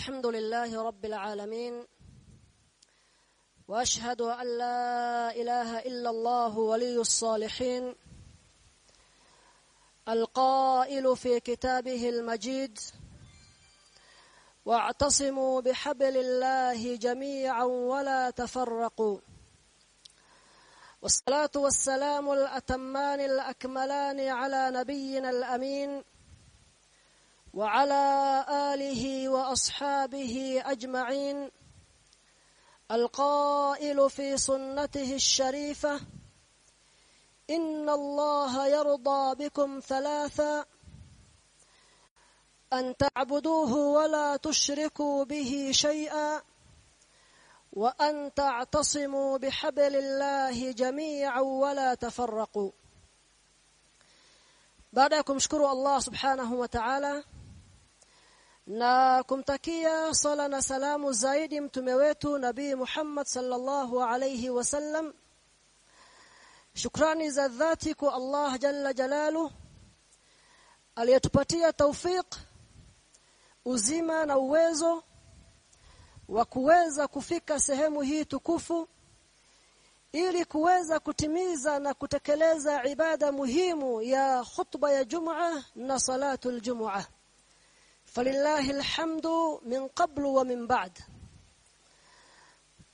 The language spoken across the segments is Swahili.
الحمد لله رب العالمين وأشهد أن لا إله إلا الله ولي الصالحين القائل في كتابه المجيد واعتصموا بحبل الله جميعا ولا تفرقوا. والصلاة والسلام الأتمان الأكملان على نبينا الأمين وعلى آله وأصحابه أجمعين. القائل في سنته الشريفة إن الله يرضى بكم ثلاثا أن تعبدوه ولا تشركوا به شيئا وأن تعتصموا بحبل الله جميعا ولا تفرقوا. بعد شكروا الله سبحانه وتعالى. Na kumtakia sala na salamu zaidi mtume wetu nabii Muhammad sallallahu alayhi wasallam shukrani za dhati kwa Allah jalla jalalu aliyetupatia taufiq uzima na uwezo wa kuweza kufika sehemu hii tukufu ili kuweza kutimiza na kutekeleza ibada muhimu ya khutba ya Jum'a na salatul Jum'a فلله الحمد من قبل ومن بعد.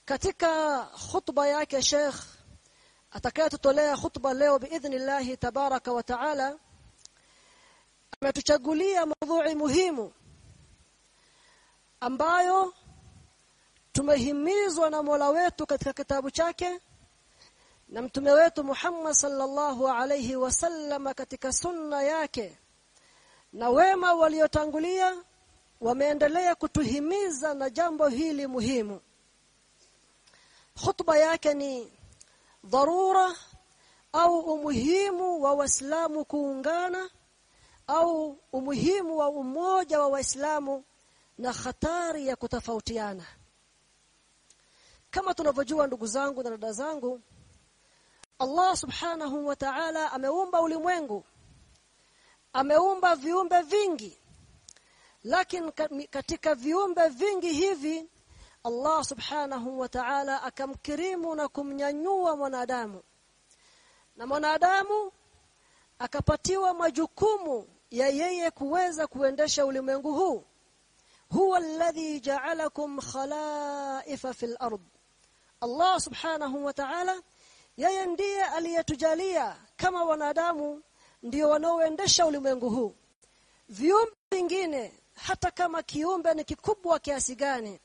كتك خطبة يا شيخ. أتكيت تولي خطبة ليو بإذن الله تبارك وتعالى. أما تشغلية موضوع مهم. أمبايو تمهميز ونمولويت كتك كتاب شاك نمتمويت محمد صلى الله عليه وسلم كتك سنة ياكي. Na wema waliotangulia wameendelea kutuhimiza na jambo hili muhimu. Khutba yake ni dharura au umuhimu wa waislamu kuungana au umuhimu wa umoja wa waislamu na hatari ya kutofautiana. Kama tunavyojua ndugu zangu na dada zangu Allah subhanahu wa ta'ala ameumba ulimwengu ameumba viumbe vingi. Lakini katika viumbe vingi hivi Allah subhanahu wa ta'ala akamkirimu na kumnyanyua mwanadamu. Na mwanadamu akapatiwa majukumu ya yeye kuweza kuendesha ulimwengu huu. Huwa alladhi ja'alakum khalaifa fil ard. Allah subhanahu wa ta'ala yeye ndiye aliyetujalia kama wanadamu ndio wanaoendesha ulimwengu huu. Viumbe vingine hata kama kiumbe ni kikubwa kiasi gani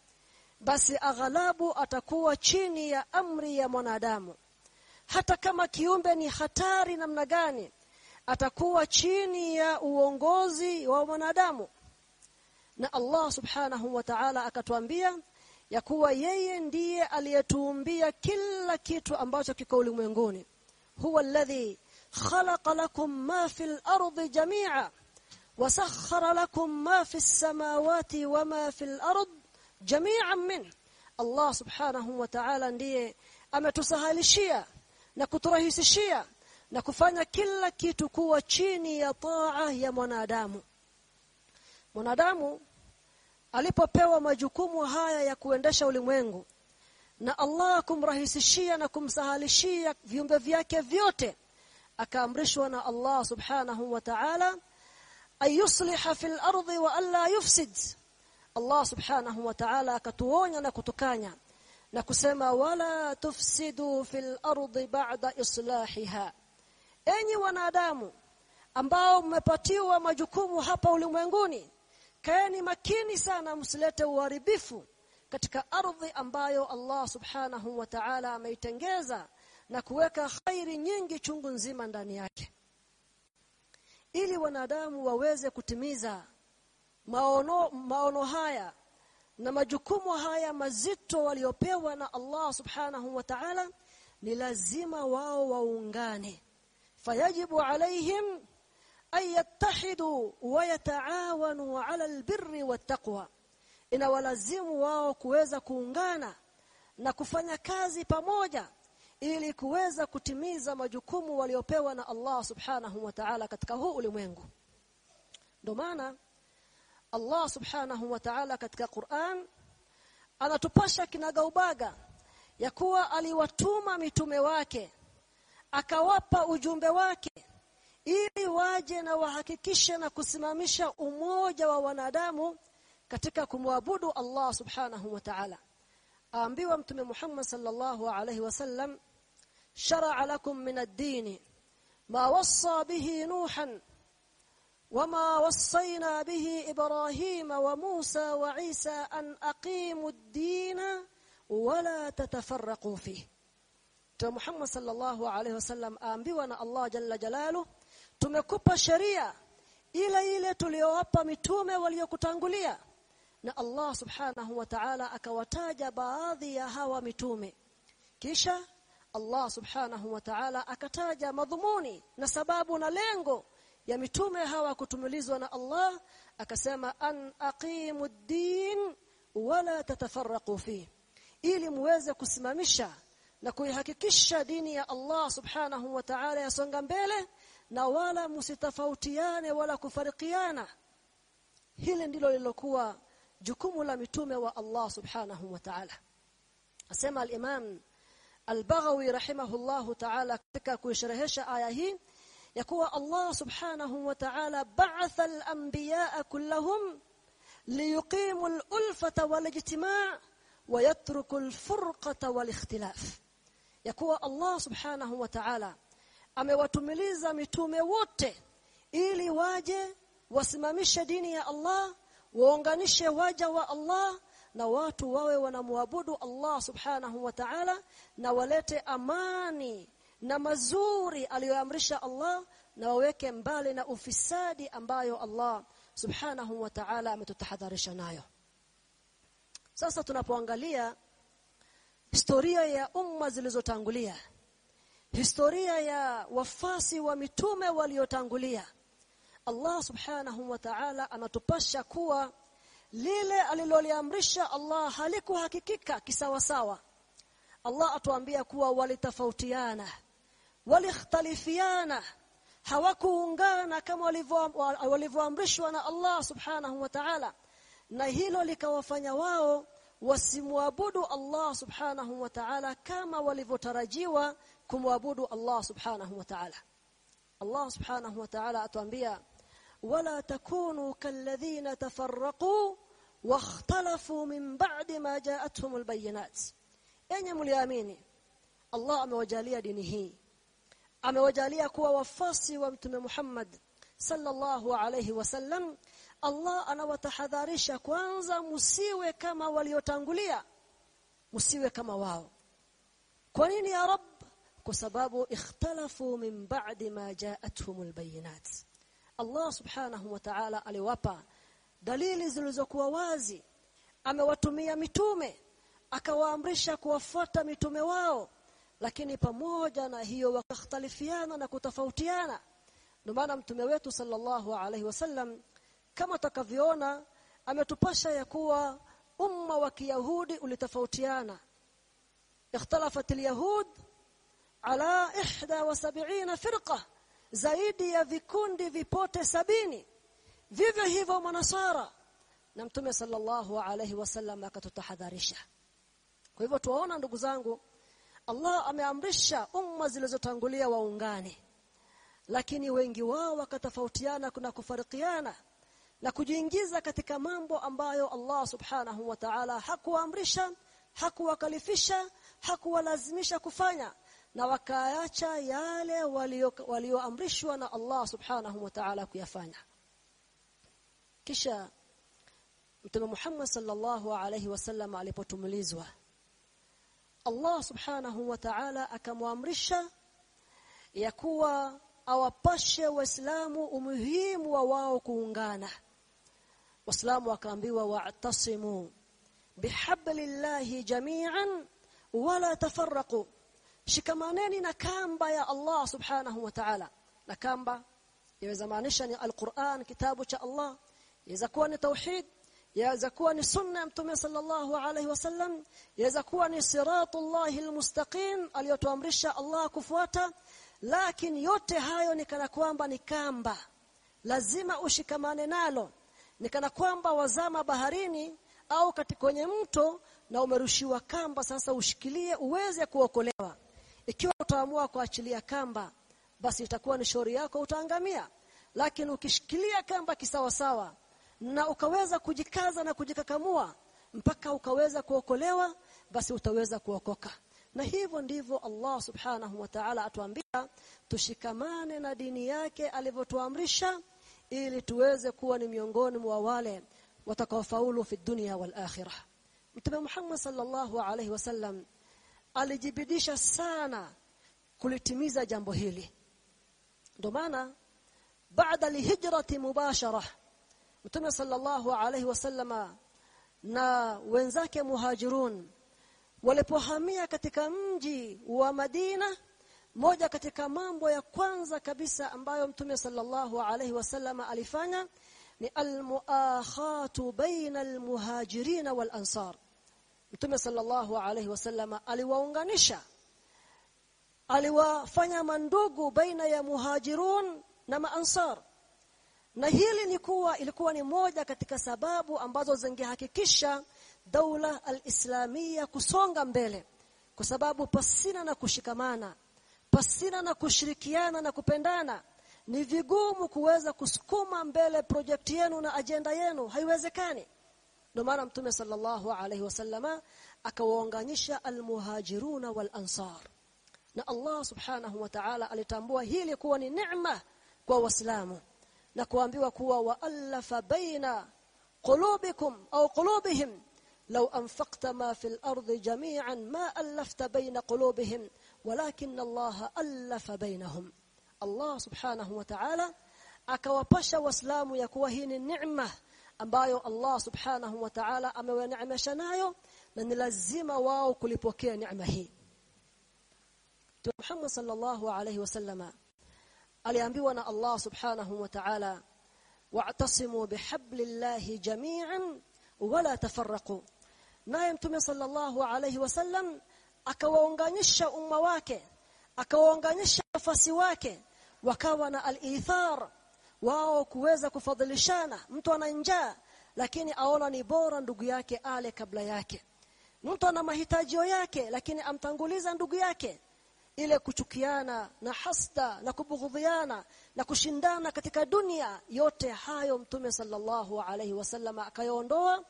basi aghalabu atakuwa chini ya amri ya mwanadamu. Hata kama kiumbe ni hatari namna gani atakuwa chini ya uongozi wa mwanadamu. Na Allah subhanahu wa ta'ala akatuambia ya kuwa yeye ndiye aliyetuumbia kila kitu ambacho kiko ulimwenguni. Huwa alladhi khalaqa lakum ma fil ardi jami'a wasakhkhara lakum ma fis samawati wama fil ard jami'an min Allah subhanahu wa ta'ala ndiye ametusahalishia na kuturahisishia na kufanya kila kitu kuwa chini ya taa ya mwanadamu mwanadamu alipopewa majukumu haya ya kuendesha ulimwengu na Allah kumrahisishia na kumsahalishia viumbe vyake vyote akaamrishwa na Allah subhanahu wa ta'ala ayusliha fil ardi wa alla yufsid. Allah subhanahu wa ta'ala akatuonya na kutukanya na kusema wala tufsidu fil ardi ba'da islahiha. Enyi wanadamu ambao mmepatiwa majukumu hapa ulimwenguni kaeni makini sana msilete uharibifu katika ardhi ambayo Allah subhanahu wa ta'ala ameitengeza na kuweka khairi nyingi chungu nzima ndani yake. Ili wanadamu waweze kutimiza maono maono haya na majukumu haya mazito waliopewa na Allah subhanahu wa ta'ala ni lazima wao waungane. Fayajibu alaihim an yattahidu wa yataawanu ala albirri wattaqwa inawalazimu wao kuweza kuungana na kufanya kazi pamoja ili kuweza kutimiza majukumu waliopewa na Allah subhanahu wa ta'ala katika huu ulimwengu. Ndio maana Allah subhanahu wa ta'ala katika Qur'an anatupasha kinagaubaga ya kuwa aliwatuma mitume wake akawapa ujumbe wake ili waje na wahakikishe na kusimamisha umoja wa wanadamu katika kumwabudu Allah subhanahu wa ta'ala. Aambiwa mtume Muhammad sallallahu alayhi wasallam شرع لكم من الدين ما وصى به نوحا وما وصينا به إبراهيم وموسى وعيسى أن أقيموا الدين ولا تتفرقوا فيه. محمد صلى الله عليه وسلم امبيونا الله جل جلاله tumekupa sheria إلى إلى tuliyowapa mitume waliokutangulia na allah subhanahu wa taala akawataja baadhi ya hawa mitume kisha Allah subhanahu wa ta'ala akataja madhumuni na sababu na lengo ya mitume hawa kutumilizwa na Allah akasema an aqimu din wala tatafarraqu fi ili muweze kusimamisha na kuihakikisha dini ya Allah subhanahu wa ta'ala yasonga mbele na wala msitofautiane wala kufarikiana hili ndilo lilokuwa jukumu la mitume wa Allah subhanahu wa ta'ala asema al-Imam البغوي رحمه الله تعالى كشرهش آيه يقول الله سبحانه وتعالى بعث الأنبياء كلهم ليقيموا الألفة والاجتماع ويتركوا الفرقة والاختلاف. يقول الله سبحانه وتعالى أما وتمليز متوم وطه إلي واجه واسمامش ديني يا الله وانغنش واجه الله na watu wawe wanamwabudu Allah subhanahu wa ta'ala na walete amani na mazuri aliyoamrisha Allah na waweke mbali na ufisadi ambayo Allah subhanahu wa ta'ala ametutahadharisha nayo. Sasa tunapoangalia historia ya umma zilizotangulia historia ya wafasi wa mitume waliotangulia Allah subhanahu wa ta'ala anatupasha kuwa lile aliloliamrisha Allah halikuhakikika kisawasawa. Allah atuambia kuwa walitofautiana walikhtalifiana hawakuungana kama walivyoamrishwa na Allah subhanahu wa ta'ala na hilo likawafanya wao wasimwabudu Allah subhanahu wa ta'ala kama walivyotarajiwa kumwabudu Allah subhanahu wa ta'ala. Allah subhanahu wa ta'ala atuambia wala takunu kalladhina tafarraqu واختلفوا من بعد ما جاءتهم البينات enye mliamini Allah amewajalia dini hii amewajalia kuwa wafasi wa mtume Muhammad sallallahu alayhi wasallam Allah anawatahadharisha kwanza musiwe kama waliotangulia musiwe kama wao kwa nini ya rab kwa sababu ikhtalafu min ba'di ma ja'atuhumul bayinat Allah subhanahu wa ta'ala aliwapa dalili zilizokuwa wazi amewatumia mitume akawaamrisha kuwafuata mitume wao lakini pamoja na hiyo wakakhtalifiana na kutofautiana ndio maana mtume wetu sallallahu alaihi wasallam kama takavyoona ametupasha ya kuwa umma wa kiyahudi ulitofautiana اختلفت اليهود على 71 فرقه zaidi ya vikundi vipote sabini. Vivyo hivyo manasara na mtume sallallahu alaihi wasallam akatutahadharisha. Kwa hivyo tuwaona ndugu zangu Allah ameamrisha umma zilizotangulia waungane. Lakini wengi wao wakatofautiana na kufarikiana na kujiingiza katika mambo ambayo Allah subhanahu wa ta'ala hakuamrisha hakuwakalifisha hakuwalazimisha kufanya na wakaacha yale walioamrishwa na Allah subhanahu wa ta'ala kuyafanya kisha Mtume Muhammad sallallahu alayhi wasallam alipotumulizwa Allah subhanahu wa ta'ala akamwamrisha ya kuwa awapashe waislamu umuhimu wa wao kuungana waislamu wakaambiwa wa'tasimu bihablillahi jami'an wala tafarraqu shikamaneni na kamba ya Allah subhanahu wa ta'ala na kamba yaweza maanisha ni alquran kitabu cha Allah yaweza kuwa ni tauhid yaweza kuwa ni sunna ya mtume sallallahu alaihi wasallam yaweza kuwa ni siratullahi almustaqim aliyotuamrisha Allah kufuata lakini yote hayo ni kana kwamba ni kamba lazima ushikamane nalo ni kana kwamba wazama baharini au katika kwenye mto na umerushiwa kamba sasa ushikilie uweze kuokolewa ikiwa utaamua kuachilia kamba basi itakuwa ni shauri yako utaangamia. Lakini ukishikilia kamba kisawasawa na ukaweza kujikaza na kujikakamua mpaka ukaweza kuokolewa basi utaweza kuokoka. Na hivyo ndivyo Allah subhanahu wa ta'ala atuambia tushikamane na dini yake alivyotuamrisha ili tuweze kuwa ni miongoni mwa wale watakaofaulu fi dunya wal akhirah. Mtume Muhammad sallallahu alaihi wasallam alijibidisha sana kulitimiza jambo hili ndio maana baada lihijrati mubashara Mtume sallallahu alaihi wasallama na wenzake muhajirun walipohamia katika mji wa Madina moja katika mambo ya kwanza kabisa ambayo Mtume sallallahu alaihi wasallama alifanya ni almuakhatu baina almuhajirin wal ansar Mtume sallallahu alaihi wasallama aliwaunganisha. Aliwafanya mandugu baina ya muhajirun na maansar. Na hili ni kuwa ilikuwa ni moja katika sababu ambazo zingehakikisha daula alislamia kusonga mbele. Kwa sababu pasina na kushikamana pasina na kushirikiana na kupendana ni vigumu kuweza kusukuma mbele projekti yenu na ajenda yenu. Haiwezekani ndio maana mtume sallallahu alaihi wasallama akawaunganisha almuhajiruna wal ansar na Allah subhanahu wa ta'ala alitambua hili kuwa ni neema kwa waislamu na kuambiwa kuwa waalafa baina qulubikum au qulubihim anfaqta ma fil ardi jami'an ma alafta baina qulubihim walakin Allah alafa bainahum Allah subhanahu wa ta'ala akawapasha waislamu ya kuwa hii ni neema ambayo Allah subhanahu wa ta'ala amewaneemesha nayo na ni lazima wao kulipokea neema hii Mtume Muhammad sallallahu alayhi wasallama aliambiwa na Allah subhanahu wa ta'ala wa'tasimu bihablillahi jami'an wala tafarraqu naye Mtume sallallahu alayhi wasallam akawaunganisha umma wake akawaunganisha nafasi wake wakawa na al-ithar wao kuweza kufadhilishana. Mtu ana njaa lakini aona ni bora ndugu yake ale kabla yake. Mtu ana mahitaji yake lakini amtanguliza ndugu yake. Ile kuchukiana na hasda na kubughudhiana na kushindana katika dunia yote hayo mtume sallallahu alaihi wasallam akayaondoa.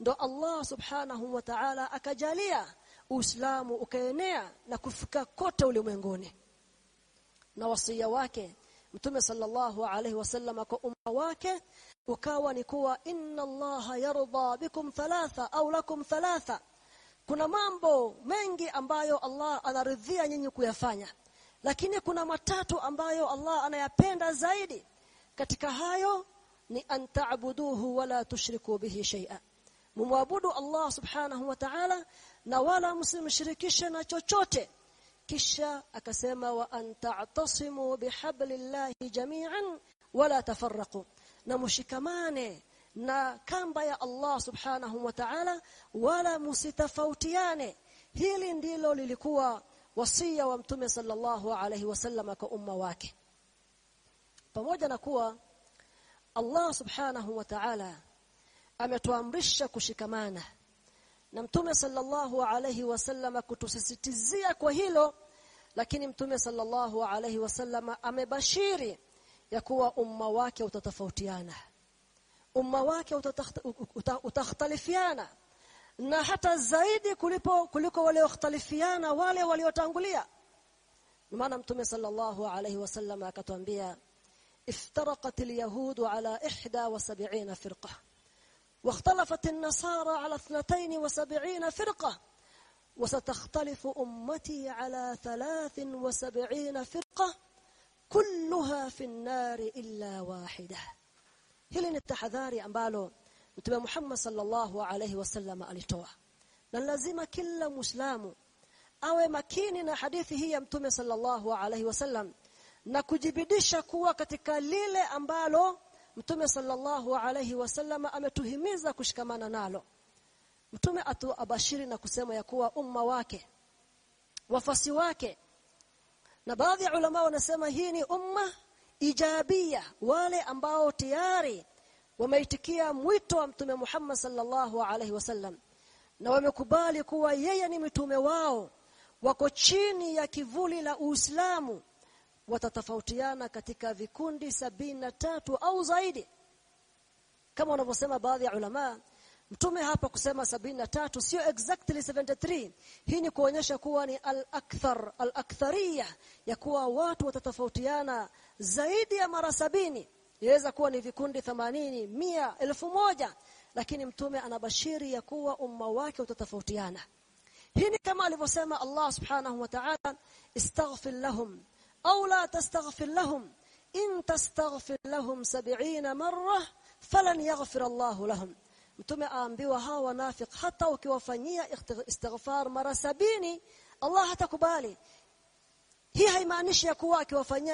Ndo Allah subhanahu wa ta'ala akajalia Uislamu ukaenea na kufika kote ulimwenguni. Na wasia wake mtume sallallahu alaihi wasallam kwa umma wake ukawa ni kuwa inna Allah yarda bikum thalatha au lakum thalatha. Kuna mambo mengi ambayo Allah anaridhia nyinyi kuyafanya lakini kuna matatu ambayo Allah anayapenda zaidi. Katika hayo ni an ta'buduhu wala tushriku bihi shay'a. Mumwabudu Allah subhanahu wa ta'ala na wala msimshirikishe na chochote kisha akasema wa an ta'tasimu bihablillahi jami'an wala tafarraqu na mushikamane na kamba ya Allah subhanahu wa ta'ala wala musitafautiane hili ndilo lilikuwa wasia wa mtume sallallahu alayhi wasallam kwa umma wake pamoja na kuwa Allah subhanahu wa ta'ala ametuamrisha kushikamana na mtume sallallahu alayhi wasallam kutusisitizia kwa hilo lakini mtume sallallahu alayhi wasallam amebashiri ya kuwa umma wake utatofautiana umma wake utakhtalifiana na hata zaidi kulipo kuliko waliokhtalifiana wale waliotangulia maana mtume sallallahu alayhi wasallam akatwambia iftaraqat alyahud ala 71 firqa واختلفت النصارى على اثنتين وسبعين فرقة. وستختلف أمتي على ثلاث وسبعين فرقة. كلها في النار إلا واحدة. هل التحذاري أمبالو متبع محمد صلى الله عليه وسلم ألتوه لازم كل مسلم. أو مكين حديث هي متبع صلى الله عليه وسلم. نكجبدش كوا كتكاليل أمبالو Mtume sallallahu alaihi wasallam ametuhimiza kushikamana nalo. Mtume atu abashiri na kusema ya kuwa umma wake wafasi wake na baadhi ya ulama wanasema hii ni umma ijabia wale ambao tayari wameitikia mwito wa mtume Muhammad sallallahu alaihi wasallam na wamekubali kuwa yeye ni mtume wao wako chini ya kivuli la Uislamu watatofautiana katika vikundi sabini na tatu au zaidi kama wanavyosema baadhi ya ulama mtume hapa kusema sabini na tatu sio exactly 73 hii ni kuonyesha kuwa ni al-akthar al-akthariya ya kuwa watu watatofautiana zaidi ya mara sabini yaweza kuwa ni vikundi 80 mia elfu moja lakini mtume anabashiri ya kuwa umma wake utatofautiana hii ni kama alivyosema Allah subhanahu wa ta'ala istaghfir lahum أو لا تستغفر لهم. إن تستغفر لهم سبعين مرة فلن يغفر الله لهم. متوم أمبي وها ونافق. حتى وكوفنية استغفار مرة سبيني الله تكبالي هي هي ما نشي كوا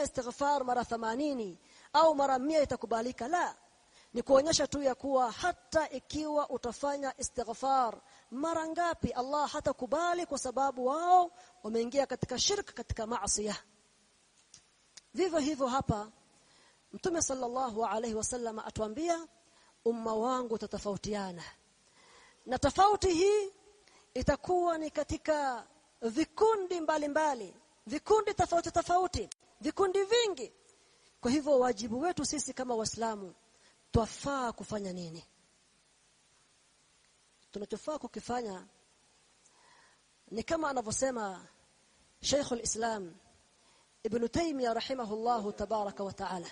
استغفار مرة ثمانيني أو مرة مية تكباليك لا. nikuonyesha tu ya kuwa hata ikiwa utafanya istighfar mara ngapi allah hatakubali kwa sababu wao wameingia katika shirk katika masia ma vivyo hivyo hapa mtume sallallahu alaihi wasallam atuambia umma wangu utatofautiana na tofauti hii itakuwa ni katika vikundi mbalimbali mbali. vikundi tofauti tofauti vikundi vingi kwa hivyo wajibu wetu sisi kama waislamu twafaa kufanya nini tunachofaa kukifanya ni kama anavyosema Sheikh al-Islam ابن تيمية رحمه الله تبارك وتعالى.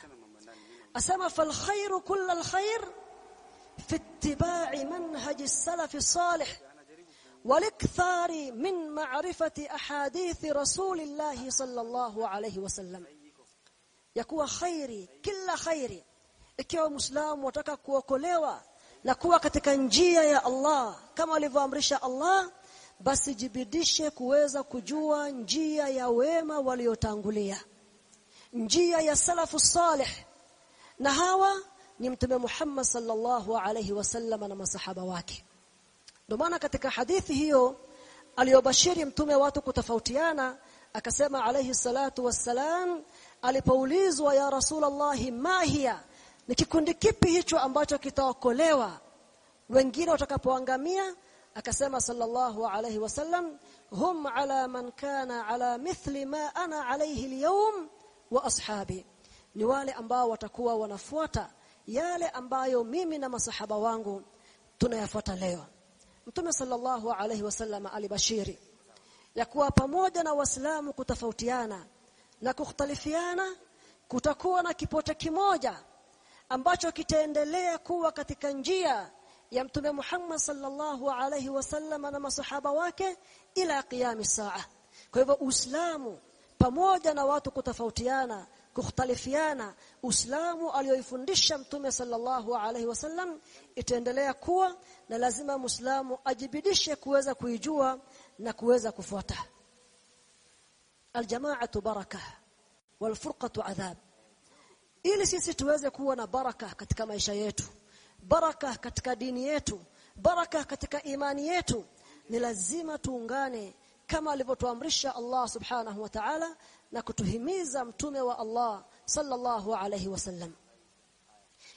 اسما فالخير كل الخير في اتباع منهج السلف الصالح والإكثار من معرفة أحاديث رسول الله صلى الله عليه وسلم. يكون خيري كل خيري ikiwa mwislamu ataka kuokolewa na kuwa يا الله. ya allah kama basi jibidishe kuweza kujua njia ya wema waliotangulia. Njia ya salafu salih. Na hawa ni mtume Muhammad sallallahu alayhi wasallam na masahaba wake. Ndio maana katika hadithi hiyo aliyobashiri mtume watu kutofautiana akasema alaihi salatu wassalam alipoulizwa ya rasulullah ma hiya? Ni kikundi kipi hicho ambacho kitaokolewa? Wengine watakapoangamia akasema sallallahu alayhi wasallam hum ala man kana ala mithli ma ana alayhi alyawm wa ashabi. Ni wale ambao watakuwa wanafuata yale ambayo mimi na masahaba wangu tunayafuata leo. Mtume sallallahu alayhi wasallam alibashiri ya kuwa pamoja na waislamu kutofautiana na kukhtalifiana kutakuwa na kipote kimoja ambacho kitaendelea kuwa katika njia ya mtume Muhammad sallallahu alaihi wasallam na masahaba wake ila qiyam saa kwa hivyo uislamu pamoja na watu kutofautiana kukhtalifiana uislamu aliyoifundisha mtume sallallahu alaihi wasallam itaendelea kuwa na lazima muislamu ajibidishe kuweza kuijua na kuweza kufuata aljamaatu baraka walfurqatu adhab ili sisi tuweze kuwa na baraka katika maisha yetu baraka katika dini yetu. Baraka katika imani yetu. Ni lazima tuungane kama alivyotuamrisha Allah subhanahu wa ta'ala na kutuhimiza mtume wa Allah sallallahu alayhi wasallam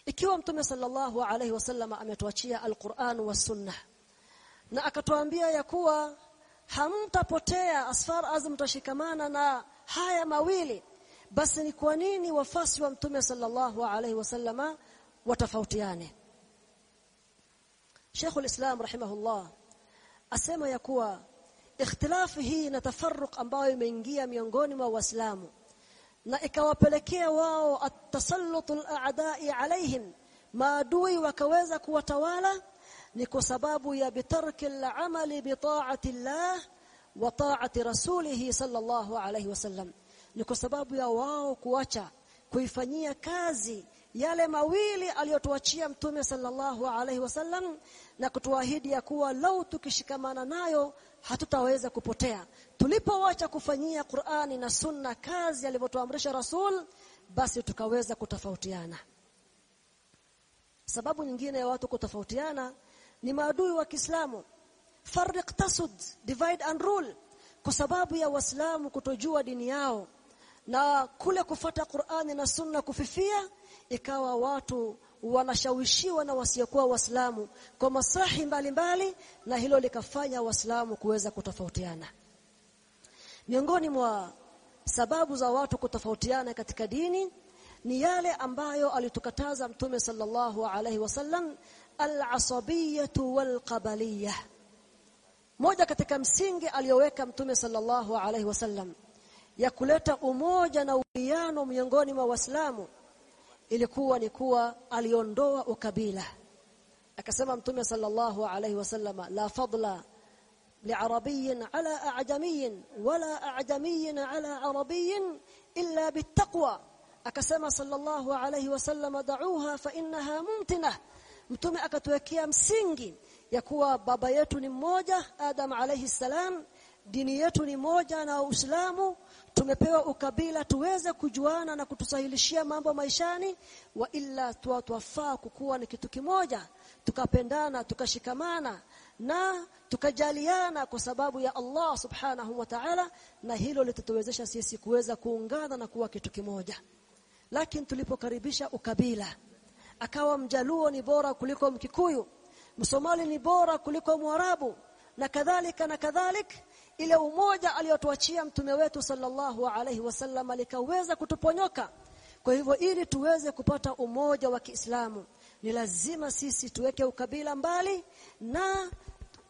ikiwa mtume sallallahu alayhi wasallam ametuachia alquran wa sunnah na akatuambia ya kuwa hamtapotea asfar azm tashikamana na haya mawili basi ni kwa nini wafasi wa mtume sallallahu alayhi wasallama watafautiane Sheikh al-Islam rahimahullah asema ya kuwa ikhtilafu hii na tafarruq ambayo imeingia miongoni mwa waislamu na ikawapelekea wao atasallutul a'da'i alaihim maadui wakaweza kuwatawala ni kwa sababu ya bitarki al-amali bi ta'ati Allah wa ta'ati rasulih sallallahu alayhi wasallam ni kwa sababu ya wao kuacha kuifanyia kazi yale mawili aliyotuachia mtume sallallahu alaihi wasallam na kutuahidi ya kuwa lau tukishikamana nayo hatutaweza kupotea. Tulipowacha kufanyia Qur'ani na Sunna kazi alivyotuamrisha Rasul basi tukaweza kutofautiana. Sababu nyingine ya watu kutofautiana ni maadui wa Kiislamu. Farriq tasud divide and rule. Kwa sababu ya waislamu kutojua dini yao na kule kufata Qur'ani na Sunna kufifia ikawa watu wanashawishiwa na wasiokuwa waislamu kwa maslahi mbalimbali na hilo likafanya waislamu kuweza kutofautiana. Miongoni mwa sababu za watu kutofautiana katika dini ni yale ambayo alitukataza mtume sallallahu alaihi wasallam al-asabiyatu wal-qabaliyah. Moja katika msingi aliyoweka mtume sallallahu alaihi wasallam ya kuleta umoja na uwiano miongoni mwa waislamu ilikuwa ni kuwa aliondoa ukabila akasema mtume sallallahu alaihi wasallam la fadla لعربي على أعجمي ولا أعجمي على عربي إلا بالتقوى أكسما صلى الله عليه وسلم دعوها فإنها ممتنة mtume akatuwekea msingi ya kuwa baba yetu ni mmoja Adam alayhi salam dini yetu ni moja na Uislamu tumepewa ukabila tuweze kujuana na kutusahilishia mambo maishani wa illa tuwafaa kukuwa ni kitu kimoja tukapendana tukashikamana na tukajaliana kwa sababu ya Allah subhanahu wa ta'ala na hilo litatuwezesha sisi kuweza kuungana na kuwa kitu kimoja. Lakini tulipokaribisha ukabila akawa mjaluo ni bora kuliko mkikuyu msomali ni bora kuliko mwarabu na kadhalika na kadhalik ile umoja aliyotuachia mtume wetu sallallahu alaihi wasallam alikaweza kutuponyoka. Kwa hivyo ili tuweze kupata umoja wa Kiislamu ni lazima sisi tuweke ukabila mbali na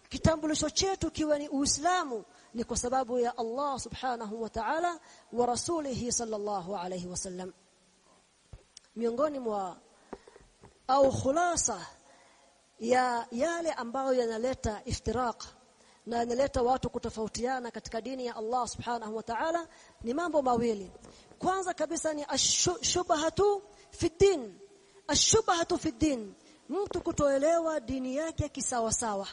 kitambulisho chetu kiwe ni Uislamu ni kwa sababu ya Allah subhanahu wa ta'ala wa rasulihi sallallahu alaihi wasallam. Miongoni mwa au khulasa ya yale ambayo yanaleta iftiraq na analeta watu kutofautiana katika dini ya Allah subhanahu wa ta'ala ni mambo mawili. Kwanza kabisa ni ashubahatu fi din. Ashubahatu fi din. Mtu kutoelewa dini yake kisawasawa.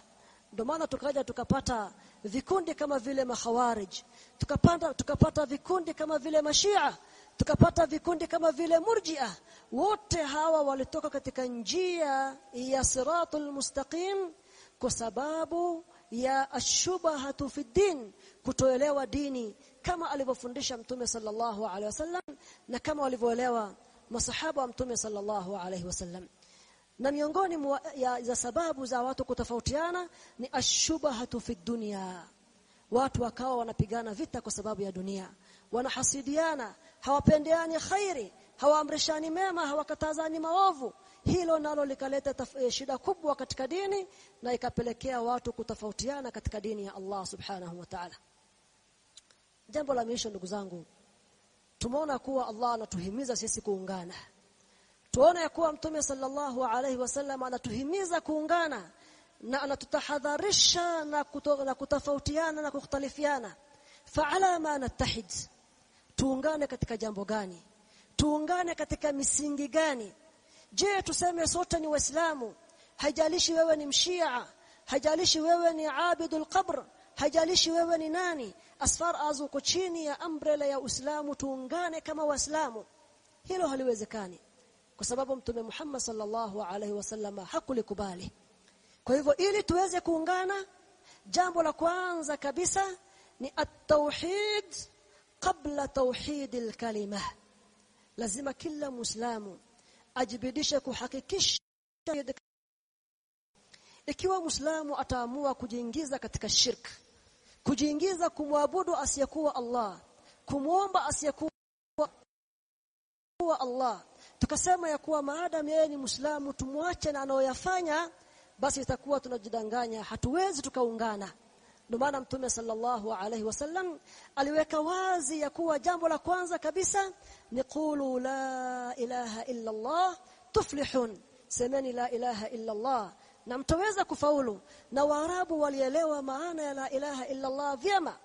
Ndio maana tukaja tukapata vikundi kama vile mahawarij tukapata tukapata vikundi kama vile mashia. Tukapata vikundi kama vile murji'a. Wote hawa walitoka katika njia ya siratul mustaqim kwa sababu ya ashubahatu fi din kutoelewa dini kama alivyofundisha mtume sallallahu alaihi wasallam na kama walivyoelewa masahaba wa mtume sallallahu alaihi wasallam na miongoni mwa ya, za sababu za watu kutofautiana ni ashubahatu fi dunya watu wakawa wanapigana vita kwa sababu ya dunia wanahasidiana hawapendeani khairi hawaamrishani mema hawakatazani maovu hilo nalo likaleta shida kubwa katika dini na ikapelekea watu kutofautiana katika dini ya Allah subhanahu wa ta'ala. Jambo la mwisho ndugu zangu tumeona kuwa Allah anatuhimiza sisi kuungana. Tuone ya kuwa mtume sallallahu alaihi wasallam anatuhimiza kuungana na anatutahadharisha na, na kutofautiana na kukhtalifiana. Fa'ala ma natahid tuungane katika jambo gani? Tuungane katika misingi gani je tuseme sote ni waislamu haijalishi wewe ni mshia haijalishi wewe ni abidul qabr haijalishi wewe ni nani asfar as uko chini ya umbrella ya Uislamu tuungane kama waislamu hilo haliwezekani kwa sababu mtume Muhammad sallallahu alaihi wasallam hakulikubali kwa hivyo ili tuweze kuungana jambo la kwanza kabisa ni at-tauhid qabla tauhid al-kalima lazima kila muislamu ajibidishe kuhakikisha ikiwa muislamu ataamua kujiingiza katika shirk kujiingiza kumwabudu asiyekuwa Allah kumuomba asiyekuwa Allah tukasema ya kuwa maadamu yeye ni muislamu tumwache na anayoyafanya basi itakuwa tunajidanganya hatuwezi tukaungana ndio maana mtume sallallahu alaihi wasallam aliweka wazi ya kuwa jambo la kwanza kabisa ni qulu la ilaha illa Allah tuflihun semeni la ilaha illa Allah na mtaweza kufaulu na waarabu walielewa maana ya la ilaha illa Allah vyema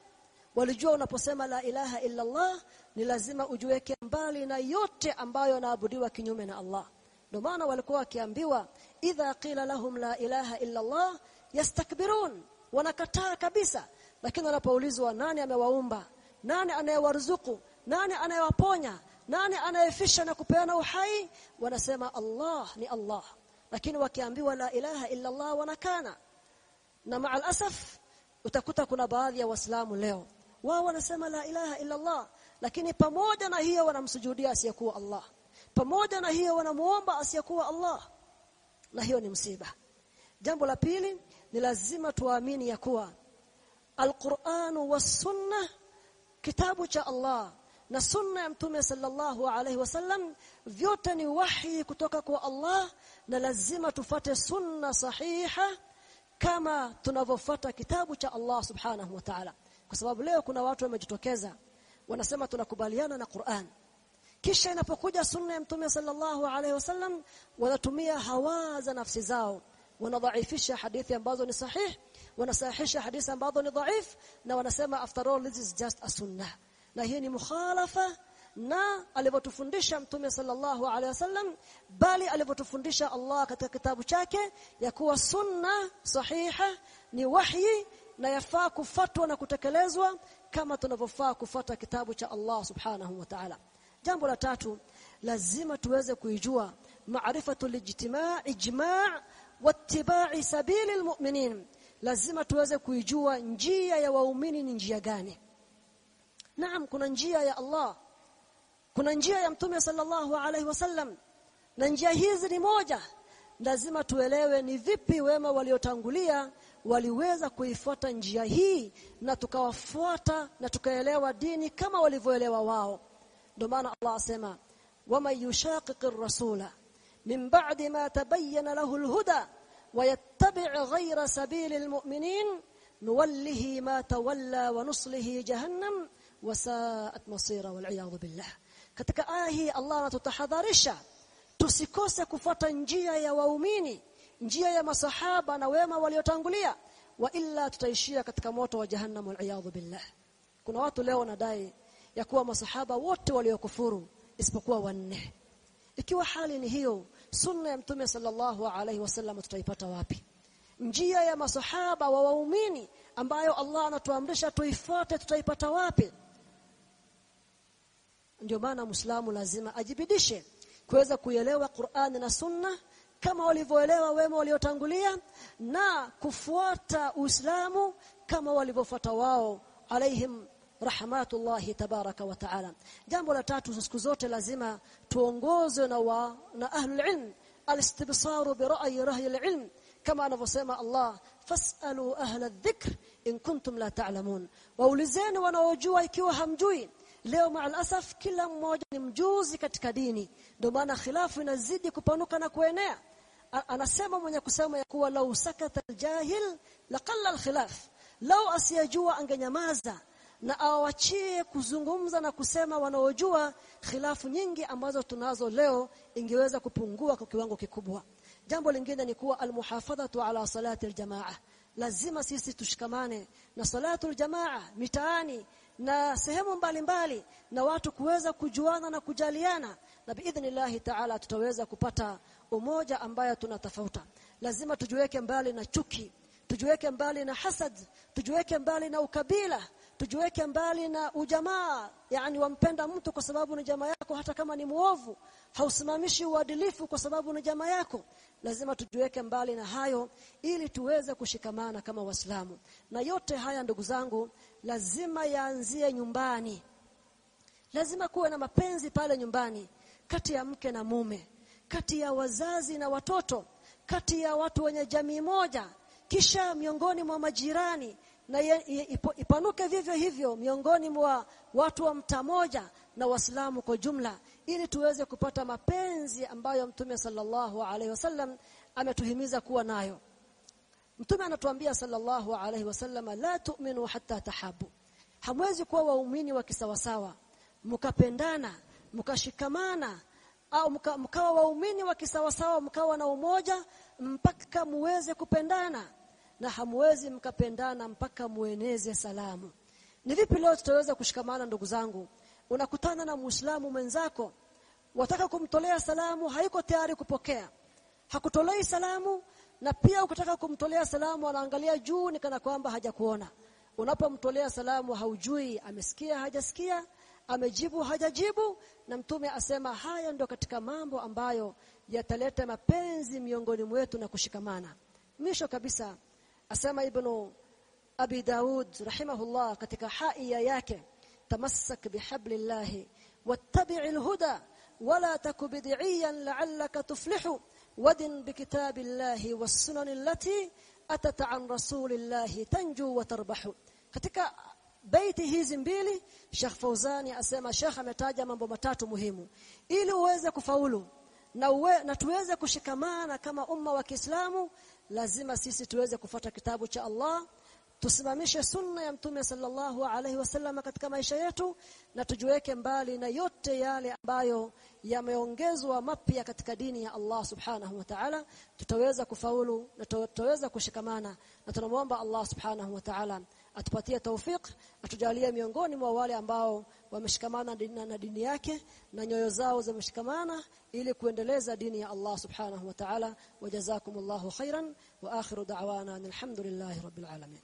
walijua unaposema la ilaha illa Allah ni lazima ujiweke mbali na yote ambayo naabudiwa kinyume na Allah ndio maana walikuwa wakiambiwa idha qila lahum la ilaha illa Allah yastakbirun wanakataa kabisa lakini wanapoulizwa nani amewaumba nani anayewaruzuku nani anayewaponya nani anayefisha na kupeana uhai wanasema Allah ni Allah lakini wakiambiwa la ilaha illa Allah wanakana na maal asaf utakuta kuna baadhi ya waislamu leo wao wanasema la ilaha illa Allah lakini pamoja na hiyo wanamsujudia asiyekuwa Allah pamoja na hiyo wanamuomba asiyekuwa Allah na hiyo ni msiba jambo la pili ni lazima tuamini ya kuwa Al-Qur'an was sunna kitabu cha Allah na sunna ya mtume sallallahu alaihi wasallam vyote ni wahi kutoka kwa Allah na lazima tufate sunna sahiha kama tunavyofuata kitabu cha Allah subhanahu wa ta'ala kwa sababu leo kuna watu wamejitokeza wanasema tunakubaliana na Qur'an kisha inapokuja sunna ya mtume sallallahu alaihi wasallam wanatumia hawa za nafsi zao wanadhaifisha hadithi ambazo ni sahih wanasahihisha hadithi ambazo ni dhaif na wanasema after all this is just a sunnah na hii ni mukhalafa na alivyotufundisha mtume sallallahu alaihi wasallam bali alivyotufundisha Allah katika kitabu chake ya kuwa sunna sahiha ni wahyi na yafaa kufatwa na kutekelezwa kama tunavyofaa kufuata kitabu cha Allah subhanahu wa ta'ala jambo la tatu lazima tuweze kuijua maarifatu lijtimaa ijma' wattiba'i sabili almu'minin lazima tuweze kuijua njia ya waumini ni njia gani. Naam kuna njia ya Allah. Kuna njia ya mtume sallallahu alaihi wasallam. Na njia hizi ni moja. Lazima tuelewe ni vipi wema waliotangulia waliweza kuifuata njia hii na tukawafuata na tukaelewa dini kama walivyoelewa wao. Ndio maana Allah asema wama yushaqiqir rasula من بعد ما تبين له الهدى ويتبع غير سبيل المؤمنين نوله ما تولى ونصله جهنم وساءت مصيره والعياذ بالله. كتك آهي الله تتحذرش تسكوس كفتا نجيا يا واوميني نجيا يا مصحابة نويمة وليوتانقليا وإلا تتيشيا كتك موت وجهنم والعياذ بالله كنا واتو ليو نداي يكوى مصحابة وات وليو كفورو اسبقوا ونه إكي وحالي نهيو sunna ya mtume sallallahu alaihi wasallam tutaipata wapi? Njia ya masahaba wa waumini ambayo Allah anatuamrisha tuifuate tutaipata wapi? Ndio maana muislamu lazima ajibidishe kuweza kuelewa Qur'ani na Sunna kama walivyoelewa wema waliotangulia na kufuata Uislamu kama walivyofuata wao alaihim rahmatullahi tabaraka wa taala jambo la tatu siku zote lazima tuongozwe na wa, na ahlul ilm alistibsaru bi ra'yi rahyi alilm kama anavyosema Allah fasalu ahla dhikr in kuntum la ta'lamun waulizeni wanaojua ikiwa hamjui leo maalasaf kila mmoja ni mjuzi katika dini ndio maana khilafu inazidi kupanuka na kuenea anasema mwenye kusema ya kuwa lau sakata aljahil laqalla alkhilaf lau asiyajua angenyamaza na awachie kuzungumza na kusema wanaojua khilafu nyingi ambazo tunazo leo ingeweza kupungua kwa kiwango kikubwa. Jambo lingine ni kuwa almuhafadhatu ala salati aljamaa. Lazima sisi tushikamane na salatu aljamaa mitaani na sehemu mbalimbali mbali, na watu kuweza kujuana na kujaliana na biidhnillah taala tutaweza kupata umoja ambayo tunatafauta. Lazima tujiweke mbali na chuki tujiweke mbali na hasad tujiweke mbali na ukabila tujiweke mbali na ujamaa yani wampenda mtu kwa sababu ni jamaa yako hata kama ni muovu hausimamishi uadilifu kwa sababu ni jamaa yako. Lazima tujiweke mbali na hayo ili tuweze kushikamana kama waislamu. Na yote haya ndugu zangu lazima yaanzie nyumbani. Lazima kuwe na mapenzi pale nyumbani kati ya mke na mume kati ya wazazi na watoto kati ya watu wenye jamii moja kisha miongoni mwa majirani na ipanuke vivyo hivyo miongoni mwa watu wa mtamoja na waislamu kwa jumla ili tuweze kupata mapenzi ambayo mtume sallallahu alaihi wasallam ametuhimiza kuwa nayo. Mtume anatuambia sallallahu alaihi wasallam la tu'minu hatta tahabu. Hamwezi kuwa waumini wa kisawasawa. Mkapendana mkashikamana au mkawa waumini wa kisawasawa mkawa na umoja mpaka muweze kupendana na hamwezi mkapendana mpaka mueneze salamu. Ni vipi leo tutaweza kushikamana ndugu zangu? Unakutana na muislamu mwenzako wataka kumtolea salamu haiko tayari kupokea. Hakutolei salamu na pia ukitaka kumtolea salamu anaangalia juu ni kana kwamba hajakuona. Unapomtolea salamu haujui amesikia hajasikia amejibu hajajibu na mtume asema haya ndio katika mambo ambayo yataleta mapenzi miongoni mwetu na kushikamana. Mwisho kabisa asema ibnu abi daud rahimahullah katika haiya yake tamassak bihablillahi wattabi'il huda بدعيا لعلك تفلح ودن بكتاب الله والسنن التي أتت عن رسول الله تنجو وتربح katika baiti hizi mbili Sheikh Fauzani asema Sheikh ametaja mambo matatu muhimu ili uweze kufaulu na uwe, na tuweze kushikamana kama umma wa Kiislamu lazima sisi tuweze kufata kitabu cha Allah tusimamishe sunna ya mtume sallallahu alaihi wasallam katika maisha yetu na tujiweke mbali na yote yale ambayo yameongezwa mapya katika dini ya Allah subhanahu wa ta'ala. Tutaweza kufaulu na tutaweza kushikamana na tunamwomba Allah subhanahu wa ta'ala atupatie taufik atujalie miongoni mwa wale ambao wameshikamana na dini yake na nyoyo zao zimeshikamana ili kuendeleza dini ya Allah subhanahu wa ta'ala. Wajazakumullahu khairan wa akhiru da'wana alhamdulillahi rabbil alamin